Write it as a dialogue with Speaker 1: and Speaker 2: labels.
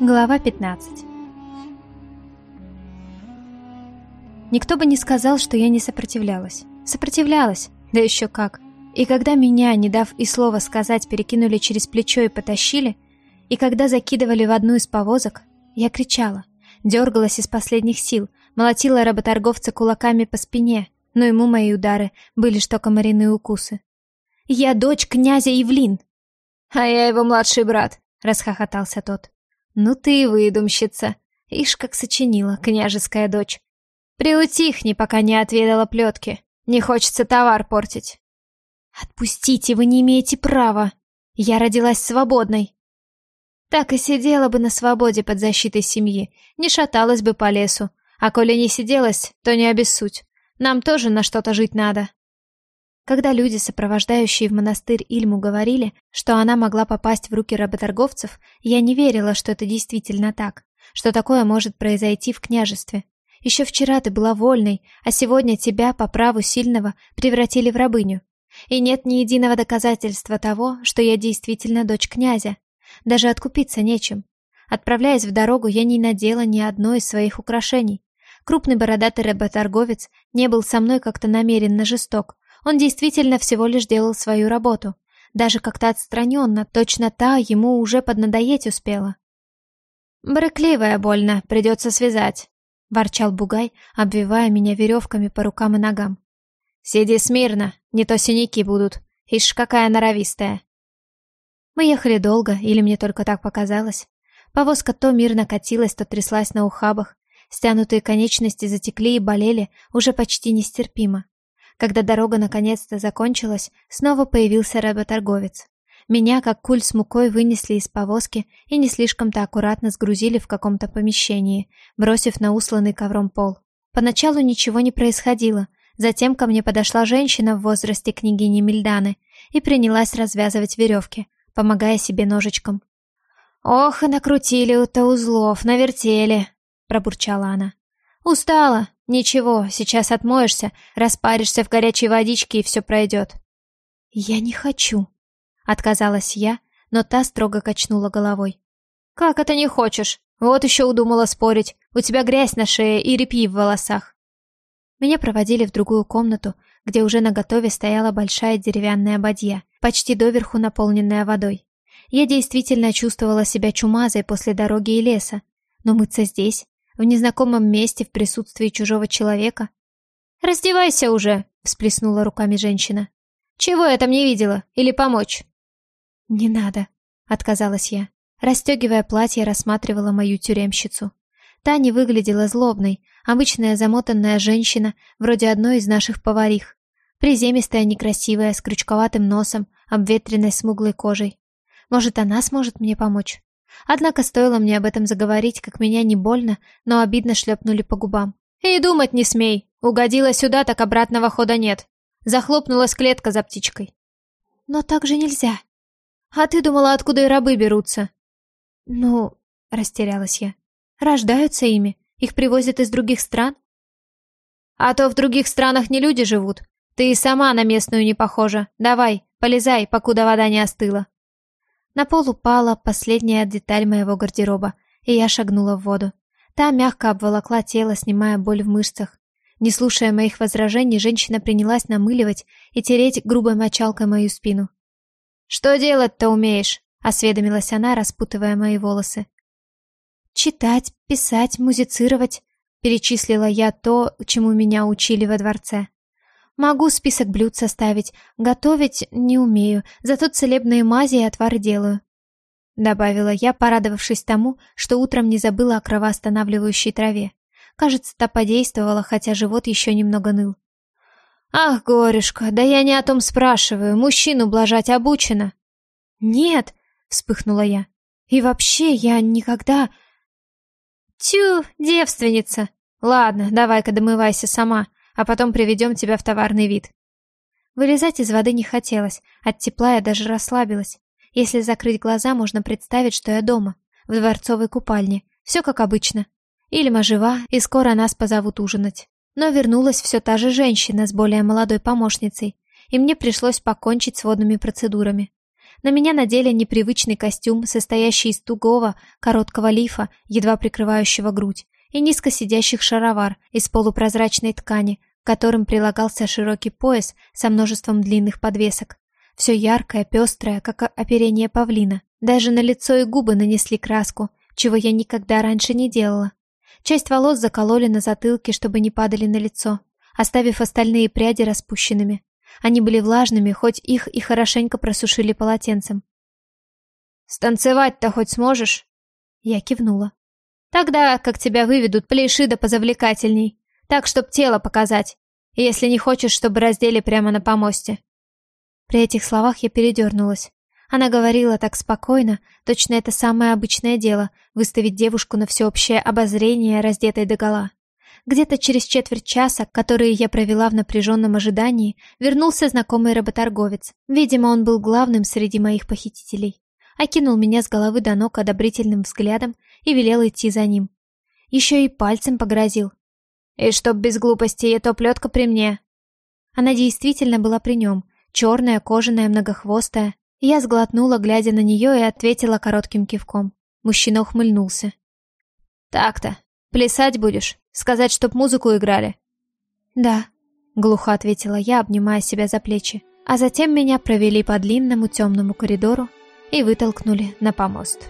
Speaker 1: Глава 15 Никто бы не сказал, что я не сопротивлялась. Сопротивлялась, да еще как. И когда меня, не дав и слова сказать, перекинули через плечо и потащили, и когда закидывали в одну из повозок, я кричала, дергалась из последних сил, молотила работорговца кулаками по спине, но ему мои удары были что комариные укусы. «Я дочь князя Евлин!»
Speaker 2: «А я его младший брат», — расхохотался тот. «Ну ты и выдумщица. Ишь, как сочинила, княжеская дочь. Приутихни, пока не отведала плетки. Не хочется товар портить».
Speaker 1: «Отпустите, вы не имеете права. Я родилась свободной».
Speaker 2: Так и сидела бы на свободе под защитой семьи, не шаталась бы по лесу. А коли не сиделась, то не обессудь. Нам тоже на что-то жить надо.
Speaker 1: Когда люди, сопровождающие в монастырь Ильму, говорили, что она могла попасть в руки работорговцев, я не верила, что это действительно так, что такое может произойти в княжестве. Еще вчера ты была вольной, а сегодня тебя, по праву сильного, превратили в рабыню. И нет ни единого доказательства того, что я действительно дочь князя. Даже откупиться нечем. Отправляясь в дорогу, я не надела ни одной из своих украшений. Крупный бородатый работорговец не был со мной как-то намеренно жесток, он действительно всего лишь делал свою работу. Даже как-то отстраненно, точно та ему уже поднадоеть успела.
Speaker 2: «Брыкливая больно, придется связать», — ворчал Бугай, обвивая меня веревками по рукам и ногам. «Сиди смирно, не то синяки будут. Ишь, какая норовистая».
Speaker 1: Мы ехали долго, или мне только так показалось. Повозка то мирно катилась, то тряслась на ухабах. Стянутые конечности затекли и болели уже почти нестерпимо. Когда дорога наконец-то закончилась, снова появился работорговец. Меня, как куль с мукой, вынесли из повозки и не слишком-то аккуратно сгрузили в каком-то помещении, бросив на усланный ковром пол. Поначалу ничего не происходило. Затем ко мне подошла женщина в возрасте княгини Мильданы и принялась развязывать веревки, помогая себе ножичком.
Speaker 2: «Ох, и накрутили-то узлов, навертели!» — пробурчала она. «Устала, «Ничего, сейчас отмоешься, распаришься в горячей водичке и все пройдет».
Speaker 1: «Я не хочу», — отказалась я, но та строго качнула головой.
Speaker 2: «Как это не хочешь? Вот еще удумала спорить. У тебя грязь на шее и репьи в волосах».
Speaker 1: Меня проводили в другую комнату, где уже наготове стояла большая деревянная бадья, почти доверху наполненная водой. Я действительно чувствовала себя чумазой после дороги и леса, но мыться здесь в незнакомом месте в присутствии чужого человека.
Speaker 2: «Раздевайся уже!» — всплеснула руками женщина. «Чего я там не видела? Или помочь?»
Speaker 1: «Не надо», — отказалась я. Растегивая платье, рассматривала мою тюремщицу. Та не выглядела злобной, обычная замотанная женщина, вроде одной из наших поварих. Приземистая, некрасивая, с крючковатым носом, обветренной смуглой кожей. Может, она сможет мне помочь? Однако стоило мне об этом заговорить, как меня не больно, но обидно шлепнули по губам.
Speaker 2: «И думать не смей! Угодила сюда, так обратного хода нет!» Захлопнулась клетка за птичкой.
Speaker 1: «Но так же нельзя!»
Speaker 2: «А ты думала, откуда и рабы берутся?»
Speaker 1: «Ну...» — растерялась я. «Рождаются ими? Их привозят из других стран?»
Speaker 2: «А то в других странах не люди живут. Ты и сама на местную не похожа. Давай, полезай, покуда вода не остыла».
Speaker 1: На пол упала последняя деталь моего гардероба, и я шагнула в воду. Та мягко обволокла тело, снимая боль в мышцах. Не слушая моих возражений, женщина принялась намыливать и тереть грубой мочалкой мою спину.
Speaker 2: «Что делать-то умеешь?» — осведомилась она, распутывая мои волосы.
Speaker 1: «Читать, писать, музицировать», — перечислила я то, чему меня учили во дворце. Могу список блюд составить, готовить не умею, зато целебные мази и отвары делаю. Добавила я, порадовавшись тому, что утром не забыла о кровоостанавливающей траве. Кажется, та подействовала, хотя живот еще немного ныл.
Speaker 2: «Ах, горюшка, да я не о том спрашиваю. Мужчину блажать обучена?»
Speaker 1: «Нет», — вспыхнула я. «И вообще, я никогда...»
Speaker 2: «Тю, девственница! Ладно, давай-ка домывайся сама а потом приведем тебя в товарный вид».
Speaker 1: Вылезать из воды не хотелось, от тепла я даже расслабилась. Если закрыть глаза, можно представить, что я дома, в дворцовой купальне. Все как обычно. Ильма жива, и скоро нас позовут ужинать. Но вернулась все та же женщина с более молодой помощницей, и мне пришлось покончить с водными процедурами. На меня надели непривычный костюм, состоящий из тугого, короткого лифа, едва прикрывающего грудь, и низко сидящих шаровар из полупрозрачной ткани, которым прилагался широкий пояс со множеством длинных подвесок. Все яркое, пестрое, как оперение павлина. Даже на лицо и губы нанесли краску, чего я никогда раньше не делала. Часть волос закололи на затылке, чтобы не падали на лицо, оставив остальные пряди распущенными. Они были влажными, хоть их и хорошенько просушили полотенцем.
Speaker 2: «Станцевать-то хоть сможешь?»
Speaker 1: Я кивнула.
Speaker 2: «Тогда, как тебя выведут, пляши да позавлекательней. Так, чтоб тело показать. Если не хочешь, чтобы раздели прямо на помосте».
Speaker 1: При этих словах я передернулась. Она говорила так спокойно, точно это самое обычное дело — выставить девушку на всеобщее обозрение, раздетой догола. Где-то через четверть часа, которые я провела в напряженном ожидании, вернулся знакомый работорговец. Видимо, он был главным среди моих похитителей. Окинул меня с головы до ног одобрительным взглядом и велел идти за ним. Еще и пальцем погрозил.
Speaker 2: «И чтоб без глупостей, это плетка при мне».
Speaker 1: Она действительно была при нем. Черная, кожаная, многохвостая. Я сглотнула, глядя на нее, и ответила коротким кивком. Мужчина ухмыльнулся.
Speaker 2: «Так-то, плясать будешь?» Сказать, чтоб музыку играли?»
Speaker 1: «Да», — глухо ответила я, обнимая себя за плечи. А затем меня провели по длинному темному коридору и вытолкнули на помост.